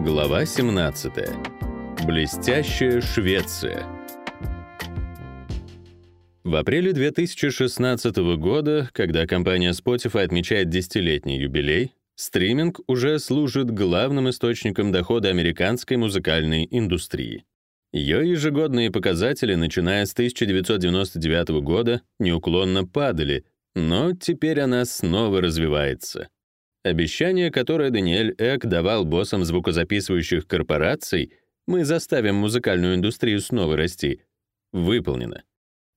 Глава 17. Блестящая Швеция. В апреле 2016 года, когда компания Spotify отмечает десятилетний юбилей, стриминг уже служит главным источником дохода американской музыкальной индустрии. Ее ежегодные показатели, начиная с 1999 года, неуклонно падали, но теперь она снова развивается. Обещание, которое Даниэль Эк давал боссам звукозаписывающих корпораций, мы заставим музыкальную индустрию снова расти, выполнено.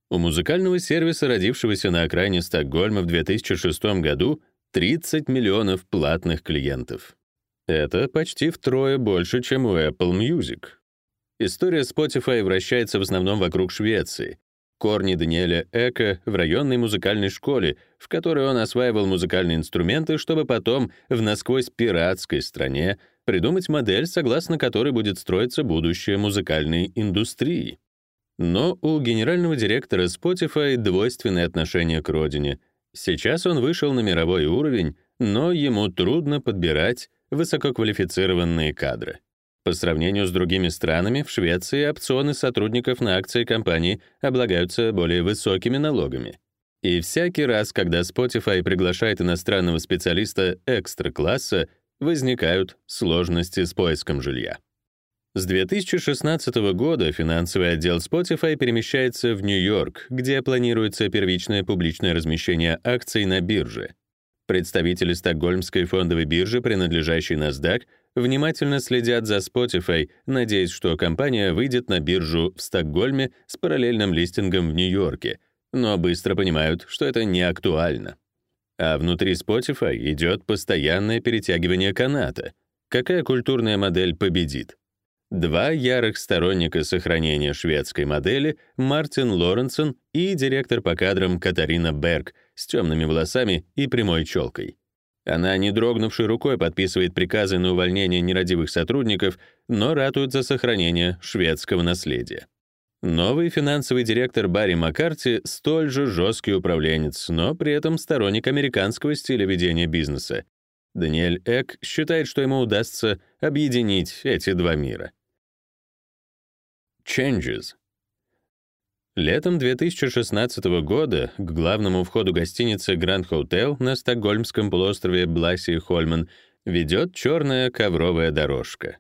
У музыкального сервиса, родившегося на окраине Стокгольма в 2006 году, 30 миллионов платных клиентов. Это почти втрое больше, чем у Apple Music. История Spotify вращается в основном вокруг Швеции, корни Даниэля Эка в районной музыкальной школе, в которой он осваивал музыкальные инструменты, чтобы потом в насквозь пиратской стране придумать модель, согласно которой будет строиться будущее музыкальной индустрии. Но у генерального директора Spotify двойственное отношение к родине. Сейчас он вышел на мировой уровень, но ему трудно подбирать высококвалифицированные кадры. По сравнению с другими странами, в Швеции опционы сотрудников на акции компании облагаются более высокими налогами. И всякий раз, когда Spotify приглашает иностранного специалиста экстра-класса, возникают сложности с поиском жилья. С 2016 года финансовый отдел Spotify перемещается в Нью-Йорк, где планируется первичное публичное размещение акций на бирже. Представители Стокгольмской фондовой биржи, принадлежащей NASDAQ, внимательно следят за Spotify, надеясь, что компания выйдет на биржу в Стокгольме с параллельным листингом в Нью-Йорке, но быстро понимают, что это не актуально. А внутри Spotify идет постоянное перетягивание каната. Какая культурная модель победит? Два ярых сторонника сохранения шведской модели Мартин Лоренсон и директор по кадрам Катарина Берг с темными волосами и прямой челкой. Она, не дрогнувшей рукой, подписывает приказы на увольнение нерадивых сотрудников, но ратует за сохранение шведского наследия. Новый финансовый директор Барри Маккарти столь же жесткий управленец, но при этом сторонник американского стиля ведения бизнеса. Даниэль Эк считает, что ему удастся объединить эти два мира. Changes Летом 2016 года к главному входу гостиницы Grand Hotel на стокгольмском полуострове Бласи-Хольман ведет черная ковровая дорожка.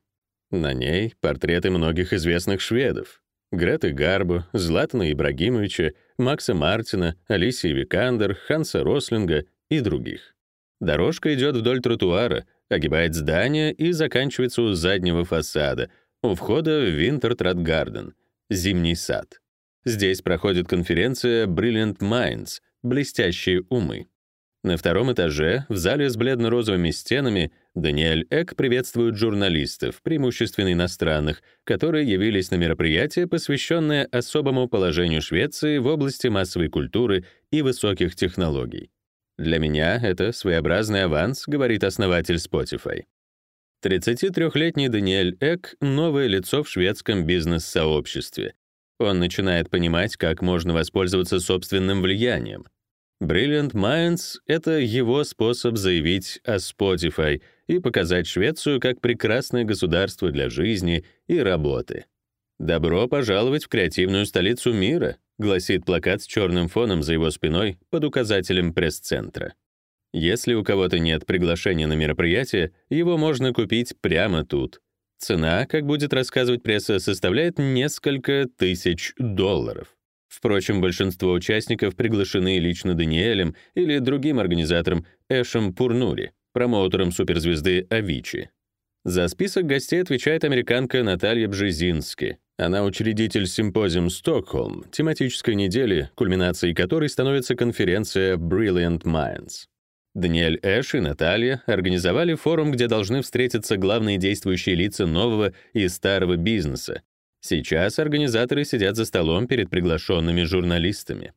На ней портреты многих известных шведов. Греты Гарбо, Златана Ибрагимовича, Макса Мартина, Алисии Викандер, Ханса Рослинга и других. Дорожка идет вдоль тротуара, огибает здание и заканчивается у заднего фасада, у входа в Винтертрат Гарден, зимний сад. Здесь проходит конференция Brilliant Minds — блестящие умы. На втором этаже, в зале с бледно-розовыми стенами, Даниэль Эк приветствует журналистов, преимущественно иностранных, которые явились на мероприятие, посвященное особому положению Швеции в области массовой культуры и высоких технологий. «Для меня это своеобразный аванс», — говорит основатель Spotify. 33-летний Даниэль Эк — новое лицо в шведском бизнес-сообществе. Он начинает понимать, как можно воспользоваться собственным влиянием. Brilliant Minds — это его способ заявить о Spotify и показать Швецию как прекрасное государство для жизни и работы. «Добро пожаловать в креативную столицу мира», гласит плакат с черным фоном за его спиной под указателем пресс-центра. Если у кого-то нет приглашения на мероприятие, его можно купить прямо тут — Цена, как будет рассказывать пресса, составляет несколько тысяч долларов. Впрочем, большинство участников приглашены лично Даниэлем или другим организатором Эшем Пурнури, промоутером суперзвезды Авичи. За список гостей отвечает американка Наталья Бжезински. Она учредитель симпозиум «Стокхолм», тематической недели, кульминацией которой становится конференция «Brilliant Minds». Даниэль Эш и Наталья организовали форум, где должны встретиться главные действующие лица нового и старого бизнеса. Сейчас организаторы сидят за столом перед приглашенными журналистами.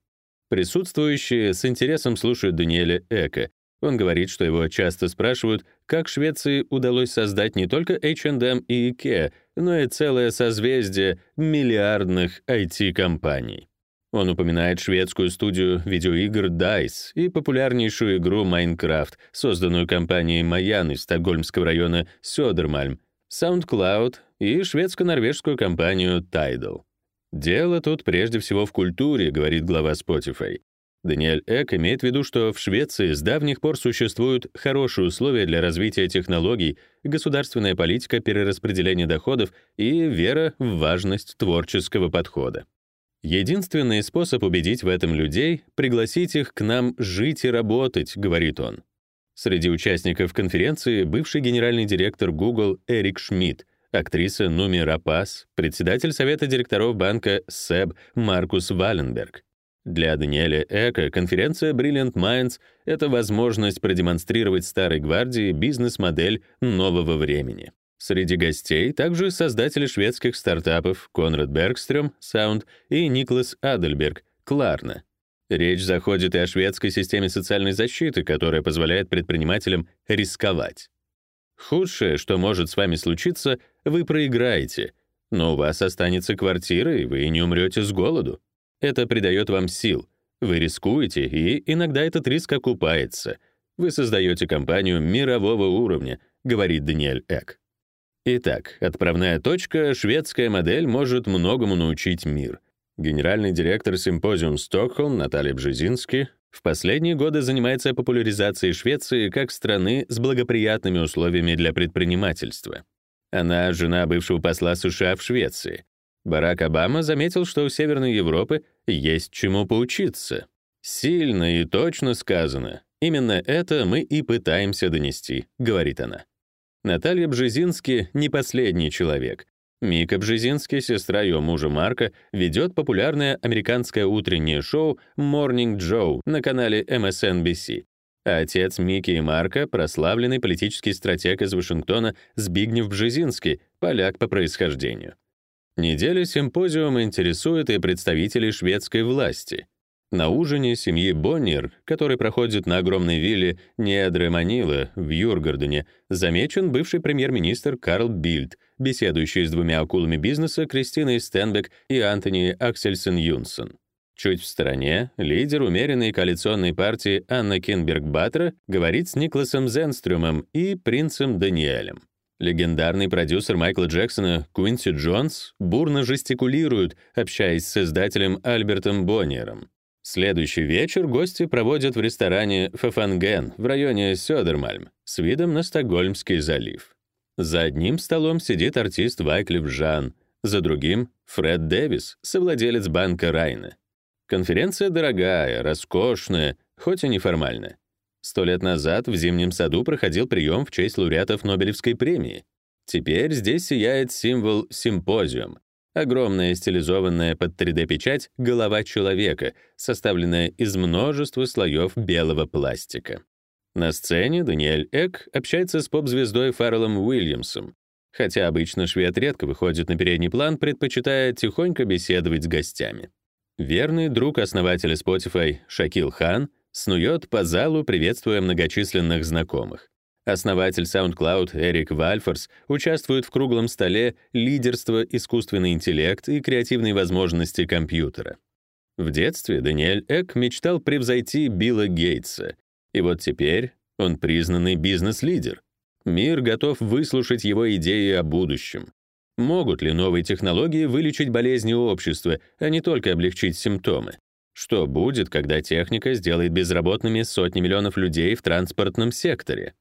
Присутствующие с интересом слушают Даниэля Эка. Он говорит, что его часто спрашивают, как Швеции удалось создать не только H&M и IKEA, но и целое созвездие миллиардных IT-компаний. Он упоминает шведскую студию видеоигр DICE и популярнейшую игру Minecraft, созданную компанией Маян из Стокгольмского района Södermalm, SoundCloud и шведско-норвежскую компанию Tidal. Дело тут прежде всего в культуре, говорит глава Spotify. Даниэль Эк имеет в виду, что в Швеции с давних пор существуют хорошие условия для развития технологий, государственная политика перераспределения доходов и вера в важность творческого подхода. Единственный способ убедить в этом людей — пригласить их к нам жить и работать, говорит он. Среди участников конференции бывший генеральный директор Google Эрик Шмидт, актриса Нуми Рапас, председатель совета директоров банка СЭБ Маркус Валенберг. Для Даниэля Эка конференция Brilliant Minds — это возможность продемонстрировать старой гвардии бизнес-модель нового времени. Среди гостей также создатели шведских стартапов Конрад Бергстрём, Sound и Никлас Адельберг, Кларна. Речь заходит и о шведской системе социальной защиты, которая позволяет предпринимателям рисковать. Худшее, что может с вами случиться, вы проиграете, но у вас останется квартира, и вы не умрете с голоду. Это придает вам сил. Вы рискуете, и иногда этот риск окупается. Вы создаете компанию мирового уровня, говорит Даниэль Эк. Итак, отправная точка — шведская модель может многому научить мир. Генеральный директор симпозиум Стокхолм Наталья Бжезински в последние годы занимается популяризацией Швеции как страны с благоприятными условиями для предпринимательства. Она жена бывшего посла США в Швеции. Барак Обама заметил, что у Северной Европы есть чему поучиться. Сильно и точно сказано. Именно это мы и пытаемся донести, говорит она. Наталья Бжезински не последний человек. Мика Бжезински, сестра ее мужа Марка, ведет популярное американское утреннее шоу Morning Joe на канале MSNBC. Отец Мики и Марка — прославленный политический стратег из Вашингтона Збигнев Бжезинский, поляк по происхождению. Неделя симпозиума интересует и представителей шведской власти. На ужине семьи Боннер, который проходит на огромной вилле Недре Манила в Юргардене, замечен бывший премьер-министр Карл Бильд, беседующий с двумя акулами бизнеса Кристиной Стенбек и Антони Аксельсен Юнсон. Чуть в стороне лидер умеренной коалиционной партии Анна Кинберг-Баттера говорит с Никласом Зенстрюмом и принцем Даниэлем. Легендарный продюсер Майкла Джексона Куинси Джонс бурно жестикулирует, общаясь с создателем Альбертом Боннером. Следующий вечер гости проводят в ресторане Фафанген в районе Сёдермальм с видом на Стокгольмский залив. За одним столом сидит артист Вайклиф Жан, за другим — Фред Дэвис, совладелец банка Райна. Конференция дорогая, роскошная, хоть и неформальная. Сто лет назад в Зимнем саду проходил прием в честь лауреатов Нобелевской премии. Теперь здесь сияет символ «симпозиум» — огромная стилизованная под 3D-печать голова человека, составленная из множества слоев белого пластика. На сцене Даниэль Эк общается с поп-звездой Фарреллом Уильямсом, хотя обычно швед редко выходит на передний план, предпочитая тихонько беседовать с гостями. Верный друг основателя Spotify Шакил Хан — снует по залу, приветствуя многочисленных знакомых. Основатель SoundCloud Эрик Вальфорс участвует в круглом столе «Лидерство, искусственный интеллект и креативные возможности компьютера». В детстве Даниэль Эк мечтал превзойти Билла Гейтса, и вот теперь он признанный бизнес-лидер. Мир готов выслушать его идеи о будущем. Могут ли новые технологии вылечить болезни общества, а не только облегчить симптомы? Что будет, когда техника сделает безработными сотни миллионов людей в транспортном секторе?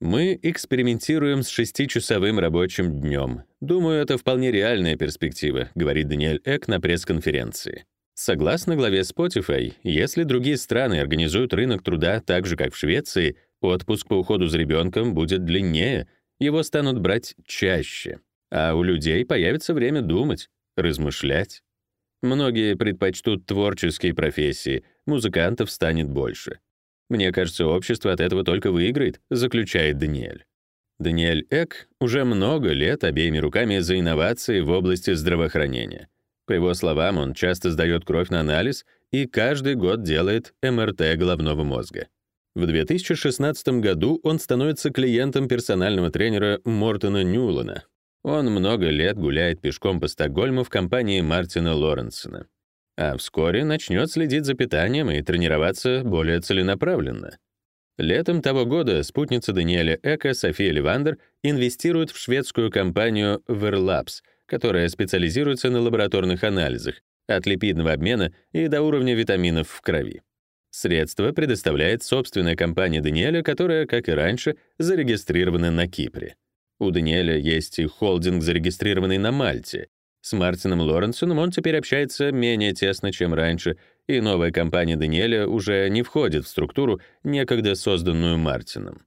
Мы экспериментируем с шестичасовым рабочим днем. Думаю, это вполне реальная перспектива, говорит Даниэль Эк на пресс-конференции. Согласно главе Spotify, если другие страны организуют рынок труда так же, как в Швеции, отпуск по уходу за ребенком будет длиннее, его станут брать чаще, а у людей появится время думать, размышлять. Многие предпочтут творческие профессии, музыкантов станет больше. Мне кажется, общество от этого только выиграет, заключает Даниэль. Даниэль Эк уже много лет обеими руками за инновации в области здравоохранения. По его словам, он часто сдает кровь на анализ и каждый год делает МРТ головного мозга. В 2016 году он становится клиентом персонального тренера Мортона Ньюлана, он много лет гуляет пешком по Стокгольму в компании Мартина Лоренсона. А вскоре начнет следить за питанием и тренироваться более целенаправленно. Летом того года спутница Даниэля Эка, София Левандер, инвестирует в шведскую компанию Verlabs, которая специализируется на лабораторных анализах, от липидного обмена и до уровня витаминов в крови. Средства предоставляет собственная компания Даниэля, которая, как и раньше, зарегистрирована на Кипре. У Даниэля есть и холдинг, зарегистрированный на Мальте. С Мартином Лоренсоном он теперь общается менее тесно, чем раньше, и новая компания Даниэля уже не входит в структуру, некогда созданную Мартином.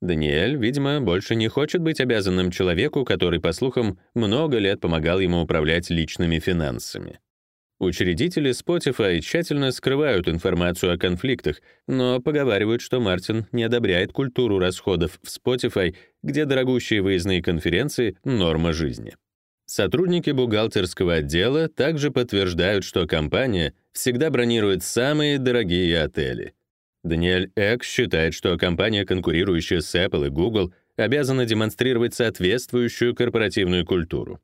Даниэль, видимо, больше не хочет быть обязанным человеку, который, по слухам, много лет помогал ему управлять личными финансами. Учредители Spotify тщательно скрывают информацию о конфликтах, но поговаривают, что Мартин не одобряет культуру расходов в Spotify, где дорогущие выездные конференции — норма жизни. Сотрудники бухгалтерского отдела также подтверждают, что компания всегда бронирует самые дорогие отели. Даниэль Эк считает, что компания, конкурирующая с Apple и Google, обязана демонстрировать соответствующую корпоративную культуру.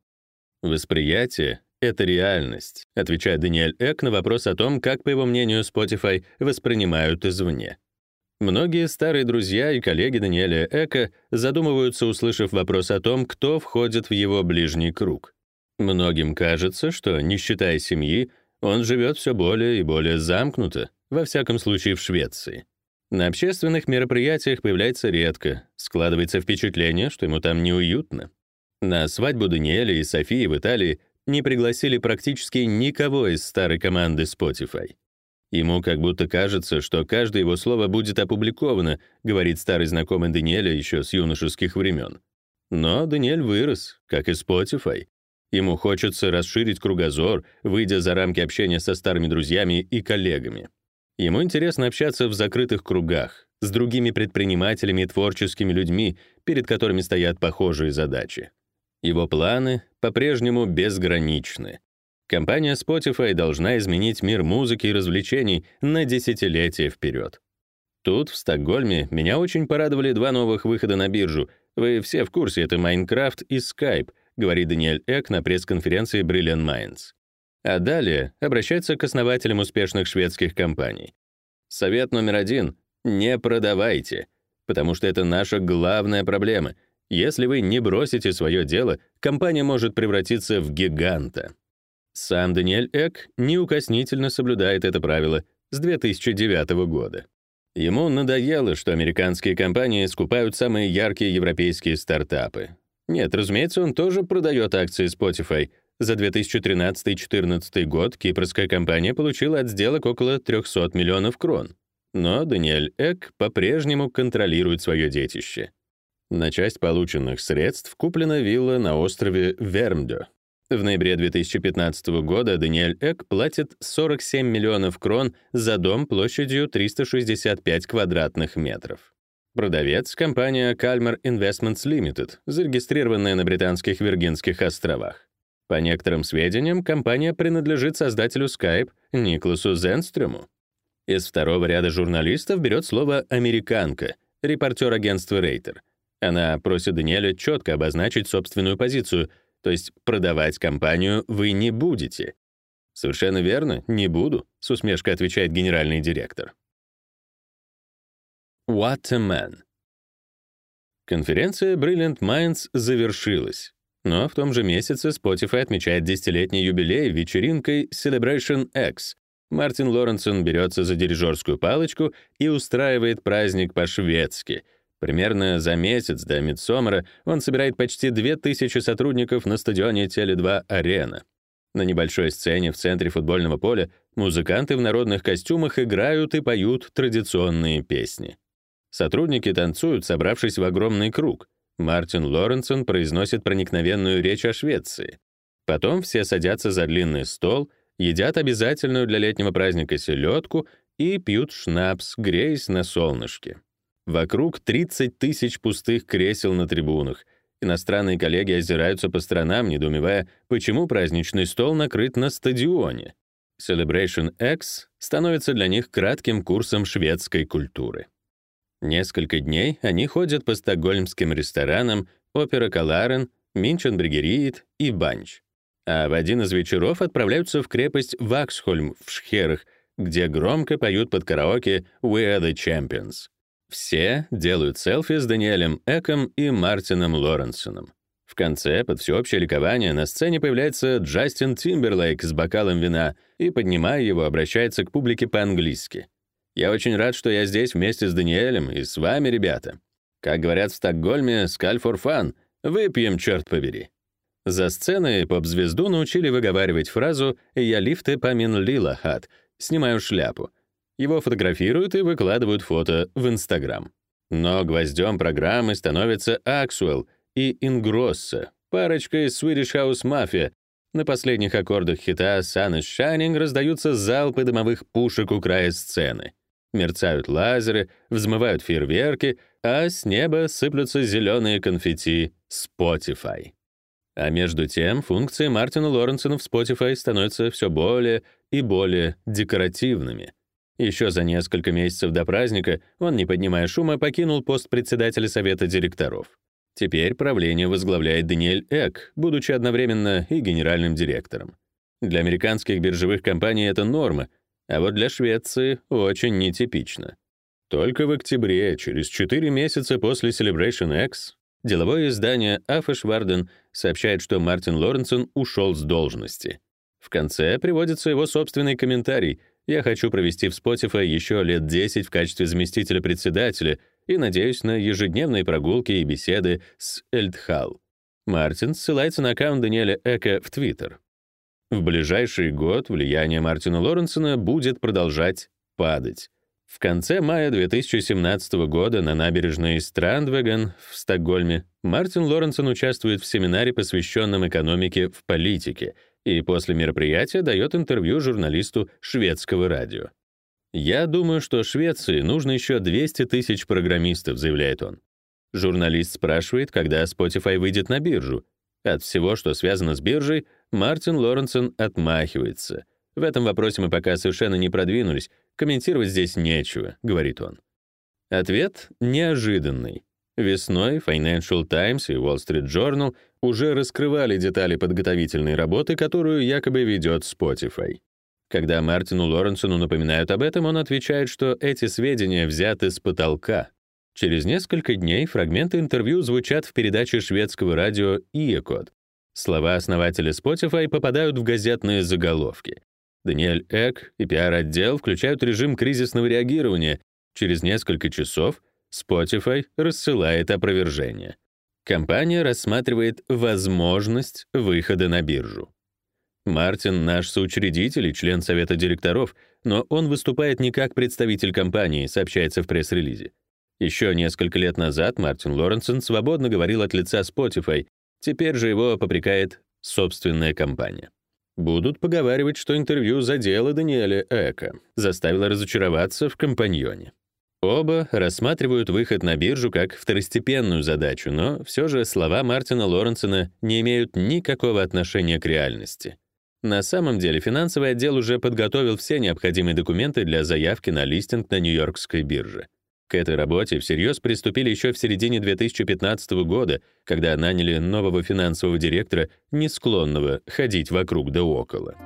Восприятие это реальность, отвечает Даниэль Эк на вопрос о том, как, по его мнению, Spotify воспринимают извне. Многие старые друзья и коллеги Даниэля Эка задумываются, услышав вопрос о том, кто входит в его ближний круг. Многим кажется, что, не считая семьи, он живет все более и более замкнуто, во всяком случае в Швеции. На общественных мероприятиях появляется редко, складывается впечатление, что ему там неуютно. На свадьбу Даниэля и Софии в Италии не пригласили практически никого из старой команды Spotify. Ему как будто кажется, что каждое его слово будет опубликовано, говорит старый знакомый Даниэля еще с юношеских времен. Но Даниэль вырос, как и Spotify. Ему хочется расширить кругозор, выйдя за рамки общения со старыми друзьями и коллегами. Ему интересно общаться в закрытых кругах, с другими предпринимателями и творческими людьми, перед которыми стоят похожие задачи. Его планы по-прежнему безграничны. Компания Spotify должна изменить мир музыки и развлечений на десятилетия вперед. Тут, в Стокгольме, меня очень порадовали два новых выхода на биржу. Вы все в курсе, это Minecraft и Skype, говорит Даниэль Эк на пресс-конференции Brilliant Minds. А далее обращается к основателям успешных шведских компаний. Совет номер один — не продавайте, потому что это наша главная проблема — если вы не бросите свое дело, компания может превратиться в гиганта. Сам Даниэль Эк неукоснительно соблюдает это правило с 2009 года. Ему надоело, что американские компании скупают самые яркие европейские стартапы. Нет, разумеется, он тоже продает акции Spotify. За 2013-2014 год кипрская компания получила от сделок около 300 миллионов крон. Но Даниэль Эк по-прежнему контролирует свое детище. На часть полученных средств куплена вилла на острове Вермдё. В ноябре 2015 года Даниэль Эк платит 47 миллионов крон за дом площадью 365 квадратных метров. Продавец — компания Calmer Investments Limited, зарегистрированная на британских Виргинских островах. По некоторым сведениям, компания принадлежит создателю Skype Никласу Зенстрему. Из второго ряда журналистов берет слово «американка», репортер агентства Рейтер, она просит Даниэля четко обозначить собственную позицию, то есть продавать компанию вы не будете. Совершенно верно, не буду, с усмешкой отвечает генеральный директор. What a man. Конференция Brilliant Minds завершилась. Но в том же месяце Spotify отмечает десятилетний юбилей вечеринкой Celebration X. Мартин Лоренсон берется за дирижерскую палочку и устраивает праздник по-шведски — Примерно за месяц до Мидсомера он собирает почти 2000 сотрудников на стадионе Теле2 Арена. На небольшой сцене в центре футбольного поля музыканты в народных костюмах играют и поют традиционные песни. Сотрудники танцуют, собравшись в огромный круг. Мартин Лоренсон произносит проникновенную речь о Швеции. Потом все садятся за длинный стол, едят обязательную для летнего праздника селедку и пьют шнапс, греясь на солнышке. Вокруг 30 тысяч пустых кресел на трибунах. Иностранные коллеги озираются по сторонам, недоумевая, почему праздничный стол накрыт на стадионе. Celebration X становится для них кратким курсом шведской культуры. Несколько дней они ходят по стокгольмским ресторанам Опера Каларен, Минченбригериит и Банч. А в один из вечеров отправляются в крепость Ваксхольм в Шхерах, где громко поют под караоке «We are the champions». Все делают селфи с Даниэлем Эком и Мартином Лоренсоном. В конце, под всеобщее ликование, на сцене появляется Джастин Тимберлейк с бокалом вина и, поднимая его, обращается к публике по-английски. «Я очень рад, что я здесь вместе с Даниэлем и с вами, ребята. Как говорят в Стокгольме, «скаль for fun», выпьем, черт побери. За сценой поп-звезду научили выговаривать фразу «Я лифты помин лила хат», «Снимаю шляпу», его фотографируют и выкладывают фото в Инстаграм. Но гвоздем программы становятся Аксуэлл и Ингросса, парочка из Swedish House Mafia. На последних аккордах хита Sun is Shining раздаются залпы дымовых пушек у края сцены. Мерцают лазеры, взмывают фейерверки, а с неба сыплются зеленые конфетти Spotify. А между тем функции Мартина Лоренсона в Spotify становятся все более и более декоративными — еще за несколько месяцев до праздника он, не поднимая шума, покинул пост председателя совета директоров. Теперь правление возглавляет Даниэль Эк, будучи одновременно и генеральным директором. Для американских биржевых компаний это норма, а вот для Швеции очень нетипично. Только в октябре, через 4 месяца после Celebration X, деловое издание Аффешварден сообщает, что Мартин Лоренсон ушел с должности. В конце приводится его собственный комментарий, я хочу провести в Spotify еще лет 10 в качестве заместителя председателя и надеюсь на ежедневные прогулки и беседы с Эльдхал. Мартин ссылается на аккаунт Даниэля Эка в Твиттер. В ближайший год влияние Мартина Лоренсона будет продолжать падать. В конце мая 2017 года на набережной Страндвеген в Стокгольме Мартин Лоренсон участвует в семинаре, посвященном экономике в политике — и после мероприятия дает интервью журналисту шведского радио. «Я думаю, что Швеции нужно еще 200 тысяч программистов», — заявляет он. Журналист спрашивает, когда Spotify выйдет на биржу. От всего, что связано с биржей, Мартин Лоренсон отмахивается. «В этом вопросе мы пока совершенно не продвинулись, комментировать здесь нечего», — говорит он. Ответ неожиданный. Весной Financial Times и Wall Street Journal уже раскрывали детали подготовительной работы, которую якобы ведет Spotify. Когда Мартину Лоренсону напоминают об этом, он отвечает, что эти сведения взяты с потолка. Через несколько дней фрагменты интервью звучат в передаче шведского радио «Иекот». Слова основателя Spotify попадают в газетные заголовки. Даниэль Эк и пиар-отдел включают режим кризисного реагирования. Через несколько часов Spotify рассылает опровержение. Компания рассматривает возможность выхода на биржу. Мартин — наш соучредитель и член совета директоров, но он выступает не как представитель компании, сообщается в пресс-релизе. Еще несколько лет назад Мартин Лоренсон свободно говорил от лица Spotify, теперь же его попрекает собственная компания. Будут поговаривать, что интервью задело Даниэля Эка, заставило разочароваться в компаньоне. Оба рассматривают выход на биржу как второстепенную задачу, но все же слова Мартина Лоренсона не имеют никакого отношения к реальности. На самом деле финансовый отдел уже подготовил все необходимые документы для заявки на листинг на Нью-Йоркской бирже. К этой работе всерьез приступили еще в середине 2015 года, когда наняли нового финансового директора, не склонного ходить вокруг да около.